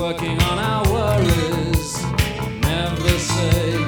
working on our worries. Never say